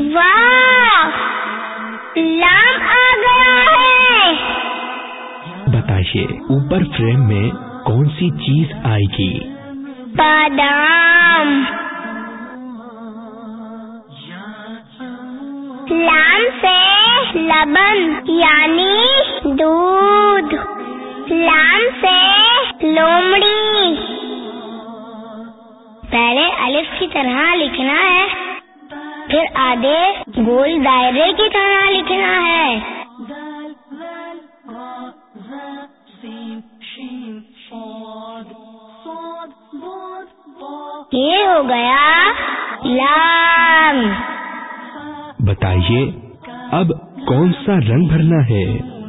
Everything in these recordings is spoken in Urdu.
واہ! لام آ گیا ہے! بتائیے اوپر فریم میں کون سی چیز آئے گی؟ بادام۔ لام سے لبن یعنی دودھ۔ لام سے لومڑی۔ پہلے الف کی طرح لکھنا ہے۔ پھر آدھے گول دائرے کی طرح لکھنا ہے۔ یہ ہو گیا لام۔ بتائیے، اب کون سا رنگ بھرنا ہے؟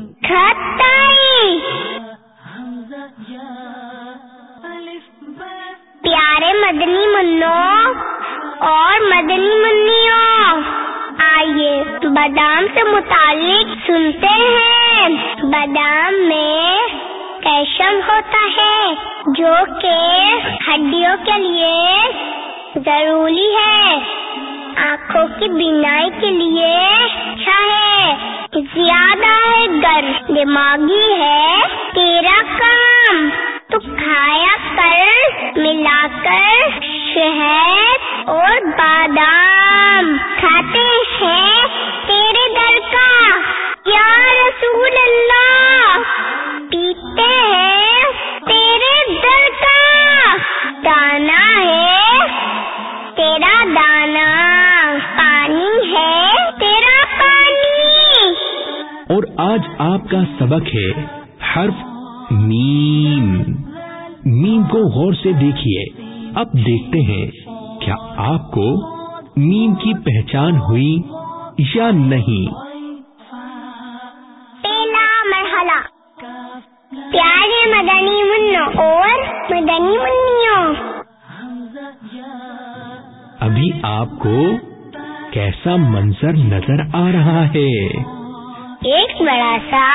اور مدنی منوں آئیے بادام سے متعلق سنتے ہیں۔ بادام میں کیشم ہوتا ہے، جو کہ ہڈیوں کے لیے ضروری ہے۔ آنکھوں کی بینائی کے لیے اچھا ہے۔ زیادہ ہے گر، دماغی ہے تیرا کام۔ تو کھایا کر، ملا کر شہد اور بادام کھاتے ہیں تیرے در کا۔ یا رسول اللہ، پیتے ہیں تیرے در کا۔ دانا ہے تیرا دانا، پانی ہے تیرا پانی۔ اور آج آپ کا سبق ہے حرف میم۔ میم کو غور سے دیکھیے۔ اب دیکھتے ہیں کیا آپ کو میم کی پہچان ہوئی یا نہیں۔ پہلا مرحلہ پیارے مدنی منوں اور مدنی منوں ابھی آپ کو کیسا منظر نظر آ رہا ہے؟ ایک بڑا سا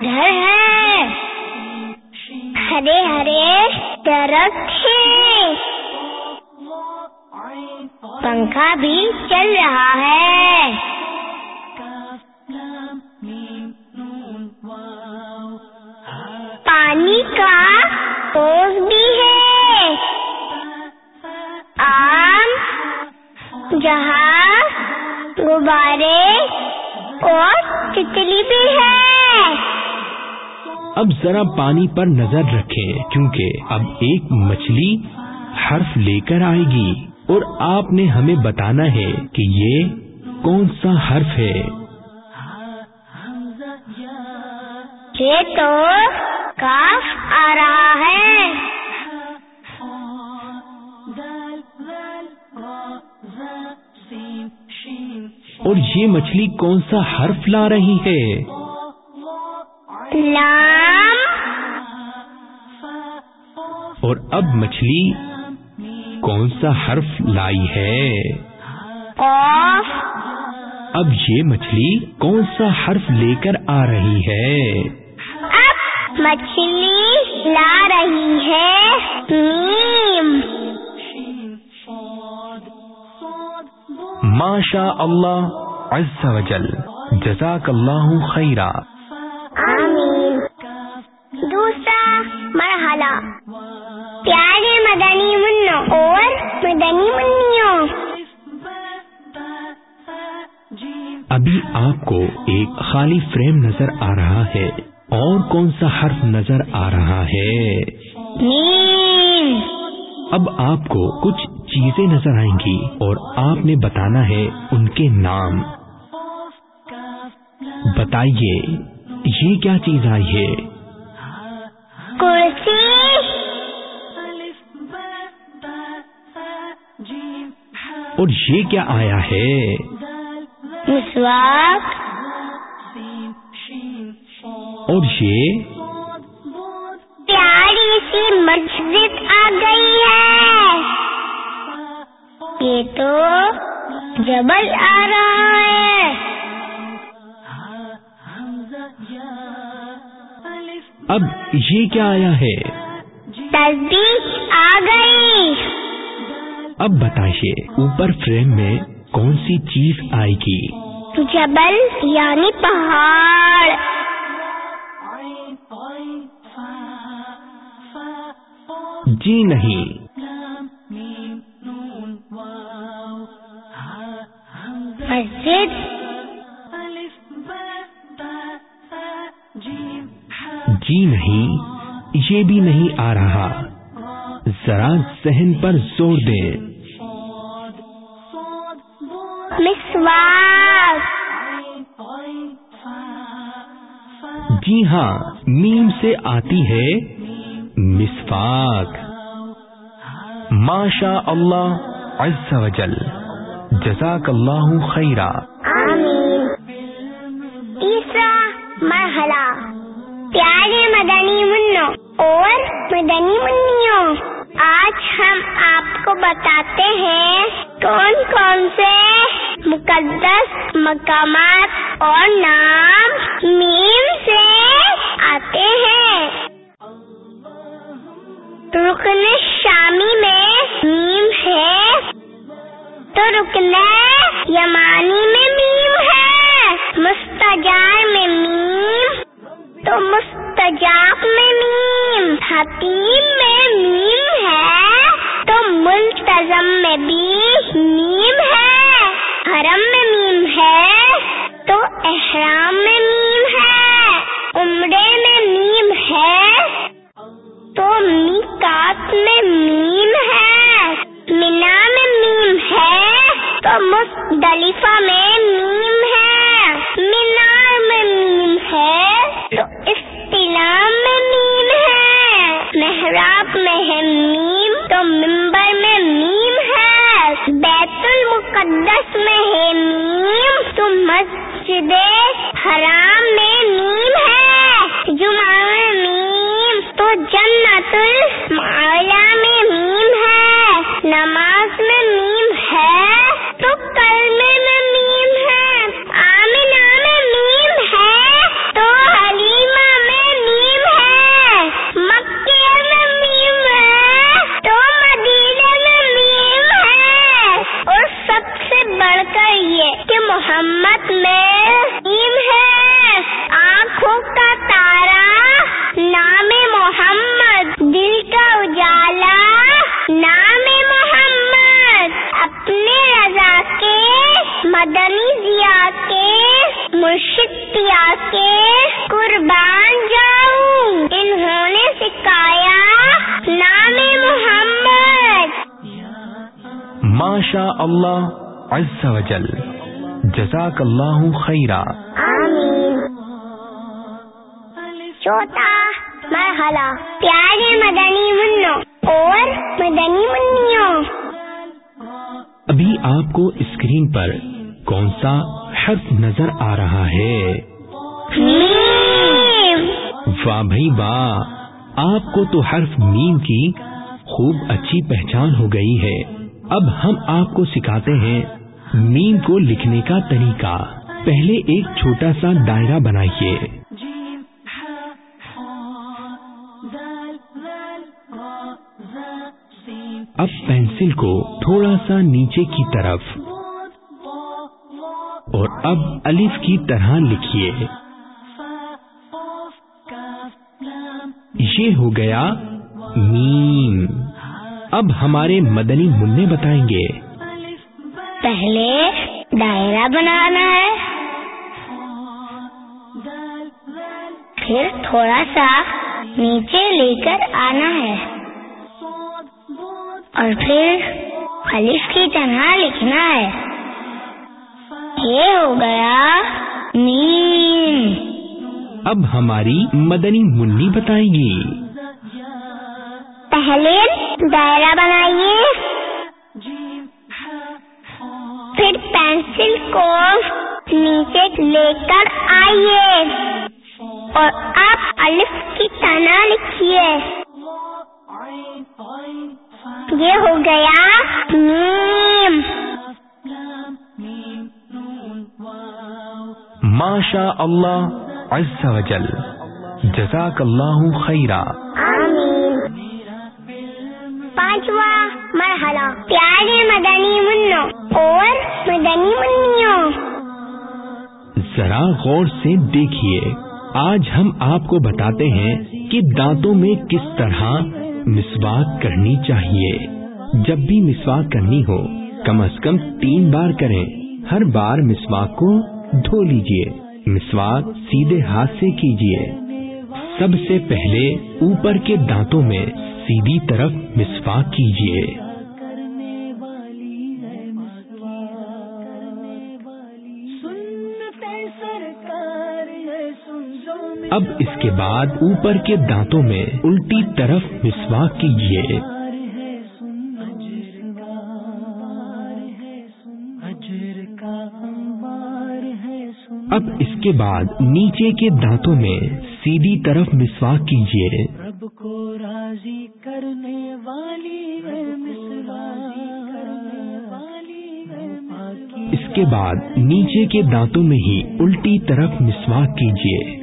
گھر ہے۔ ہرے ہرے درخت پنکھا بھی چل رہا ہے۔ پانی کا پوز بھی ہے۔ آم جہاں غبارے اور تتلی بھی ہے۔ اب ذرا پانی پر نظر رکھیں کیونکہ اب ایک مچھلی حرف لے کر آئے گی۔ اور آپ نے ہمیں بتانا ہے کہ یہ کون سا حرف ہے؟ یہ تو کاف آ رہا ہے۔ اور یہ مچھلی کون سا حرف لا رہی ہے؟ لام۔ اور اب مچھلی کون سا حرف لائی ہے؟ قاف۔ اب یہ مچھلی کون سا حرف لے کر آ رہی ہے؟ اب مچھلی لا رہی ہے۔ میم ماشا اللہ عز و جل۔ جزاک اللہ خیرہ آمین۔ دوسرا مرحلہ۔ پیارے مدنی منوں اور مدنی منوں ابھی آپ کو ایک خالی فریم نظر آ رہا ہے اور کون سا حرف نظر آ رہا ہے؟ اب آپ کو کچھ چیزیں نظر آئیں گی اور آپ نے بتانا ہے ان کے نام۔ بتائیے یہ کیا چیز آئی ہے؟ اور یہ کیا آیا ہے؟ مسواک۔ اور یہ؟ پیاری سی مسجد آ گئی ہے۔ یہ تو جبل آ رہا ہے۔ اب یہ کیا آیا ہے؟ تصدیق آ گئی۔ اب بتائیے اوپر فریم میں کون سی چیز آئے گی؟ جبل یعنی پہاڑ۔ جی نہیں۔ مسجد۔ جی نہیں یہ بھی نہیں آ رہا۔ ذرا ذہن پر زور دیں۔ جی ہاں میم سے آتی ہے مسواک ماشا اللہ عز و جل۔ جزاک اللہ خیرہ تیسرا مرحلہ۔ پیارے مدنی منو اور مدنی منوں آج ہم آپ کو بتاتے ہیں کون کون سے مقدس مقامات اور نام میم سے آتے ہیں۔ رکن شامی میں میم ہے۔ تو رکن یمانی میں میم ہے۔ مستجار میں میم۔ تو مستجاب میں میم حتیم میں میم ہے، تو ملتظم میں بھی میم ہے۔ حرم میں میم ہے، تو احرام میں میم ہے۔ عمرے میں میم ہے، تو میکات میں میم ہے۔ مینا میں میم ہے، تو مصدلفہ میں میم میم تم مسجد حرام میں اللہ عز و جل. جزاک اللہ خیرہ چوتھا مرحلہ. پیارے مدنی منو اور مدنی منوں ابھی آپ کو اسکرین پر کون سا حرف نظر آ رہا ہے؟ واہ بھائی واہ. آپ کو تو حرف میم کی خوب اچھی پہچان ہو گئی ہے۔ اب ہم آپ کو سکھاتے ہیں میم کو لکھنے کا طریقہ۔ پہلے ایک چھوٹا سا دائرہ بنائیے۔ اب پینسل کو تھوڑا سا نیچے کی طرف۔ اور اب الف کی طرح لکھیے۔ یہ ہو گیا میم اب ہمارے مدنی منع بتائیں گے۔ پہلے دائرہ بنانا ہے۔ پھر تھوڑا سا نیچے لے کر آنا ہے۔ اور پھر خلیف کی طرح لکھنا ہے۔ یہ ہو گیا نیم اب ہماری مدنی منی بتائیں گی۔ پہلے دائرہ بنائیے۔ پھر پینسل کو نیچے لے کر آئیے۔ اور آپ الف کی تنا لکھیے۔ یہ ہو گیا نیم ماشا اللہ عز و جل۔ جزاک اللہ خیرہ اور مدنی منوں ذرا غور سے دیکھیے۔ آج ہم آپ کو بتاتے ہیں کہ دانتوں میں کس طرح مسواک کرنی چاہیے۔ جب بھی مسواک کرنی ہو، کم از کم تین بار کریں۔ ہر بار مسواک کو دھو لیجیے۔ مسواک سیدھے ہاتھ سے کیجیے۔ سب سے پہلے اوپر کے دانتوں میں سیدھی طرف مسواک کیجیے۔ اب اس کے بعد اوپر کے دانتوں میں الٹی طرف مسواک کیجیے۔ اب اس کے بعد نیچے کے دانتوں میں سیدھی طرف مسواک کیجیے۔ رب کو راضی کرنے والی اس کے بعد نیچے کے دانتوں میں ہی الٹی طرف مسواک کیجیے۔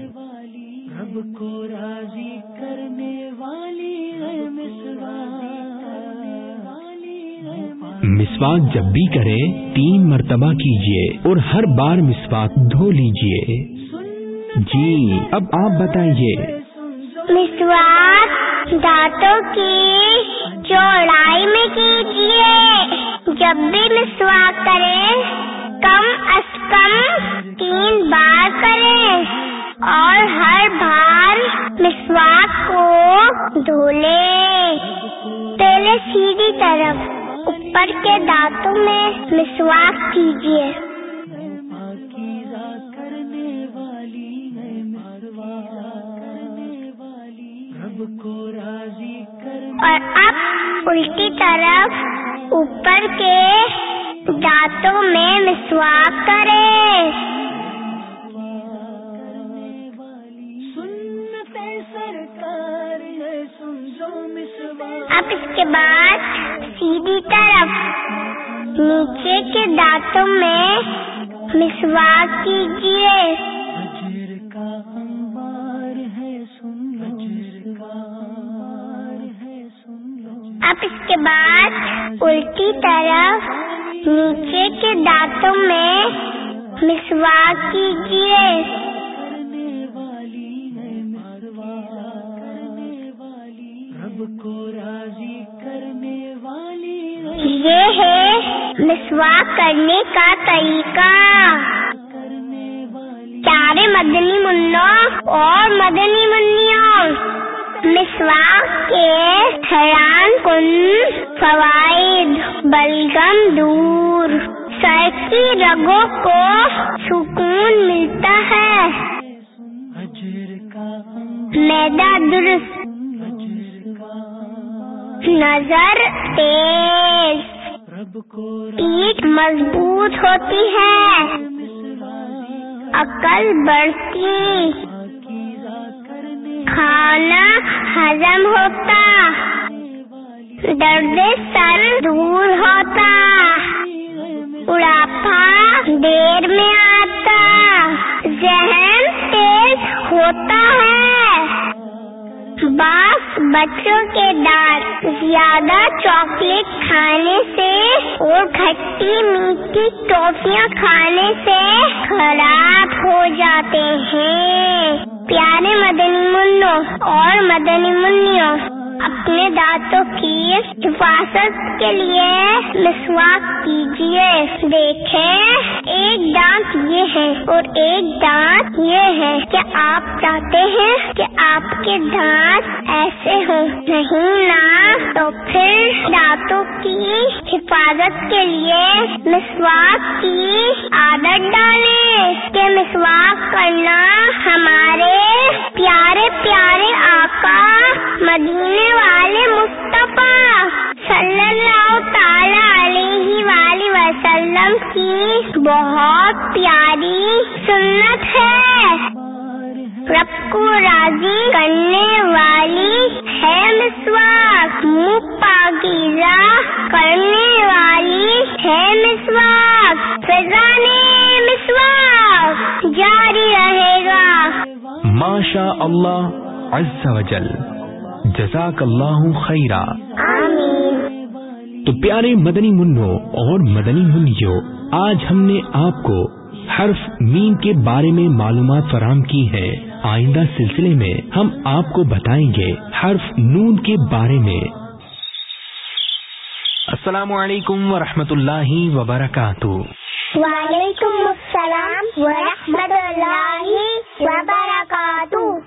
مسواک جب بھی کریں، تین مرتبہ کیجیے اور ہر بار مسواک دھو لیجیے۔ جی اب آپ بتائیے۔ مسواک دانتوں کی چوڑائی میں کیجیے جب بھی مسواک کریں، کم از کم تین بار کریں اور ہر بار مسواک کو دھو لیں۔ پہلے سیدھی طرف۔ اوپر کے دانتوں میں مسواک کیجیے اور اب الٹی طرف اوپر کے دانتوں میں مسواک کریں۔ نیچے کے دانتوں میں مسواک کیجیے۔ اجر کا انبار ہے سن اجر کا انبار ہے سن لو۔ اب اس کے بعد الٹی طرف نیچے کے دانتوں میں مسواک کیجیے۔ مسواک کرنے کا طریقہ۔ کرنے پیارے مدنی منوں اور مدنی منوں مسواک کے حیران کن فوائد بلگم دور۔ سر کی رگوں کو سکون ملتا ہے۔ میدا درست۔ نظر تیز۔ پیٹ مضبوط ہوتی ہے۔ عقل بڑھتی۔ کھانا ہزم ہوتا۔ درد سر دور ہوتا۔ اڑاپا دیر میں آتا۔ ذہن تیز ہوتا ہے۔ بعض بچوں کے دانت زیادہ چاکلیٹ کھانے سے اور کھٹی میٹھی ٹوفیاں کھانے سے خراب ہو جاتے ہیں۔ پیارے مدنی منوں اور مدنی منوں اپنے دانتوں کی حفاظت کے لیے مسواک کیجیے دیکھیں، ایک دانت یہ ہے اور ایک دانت یہ ہے کہ آپ چاہتے ہیں کہ آپ کے دانت ایسے ہو نہیں نا، تو پھر دانتوں کی حفاظت کے لیے مسواک کی عادت ڈالیں۔ کہ مسواک کرنا ہمارے مدینے والے مصطفیٰ صلی اللہ تعالی علیہ وآلہ وسلم کی بہت پیاری سنت ہے رب کو راضی کرنے والی ہے مسواک منہ پاکیزہ کرنے والی ہے مسواک فضان مسواک جاری رہے گا ماشا اللہ عز و جل جزاک اللہ خیرہ تو پیارے مدنی منو اور مدنی منیو آج ہم نے آپ کو حرف میم کے بارے میں معلومات فراہم کی ہے۔ آئندہ سلسلے میں ہم آپ کو بتائیں گے حرف نون کے بارے میں۔ السلام علیکم ورحمۃ اللہ وبرکاتہ۔ وعلیکم السلام ورحمۃ اللہ وبرکاتہ۔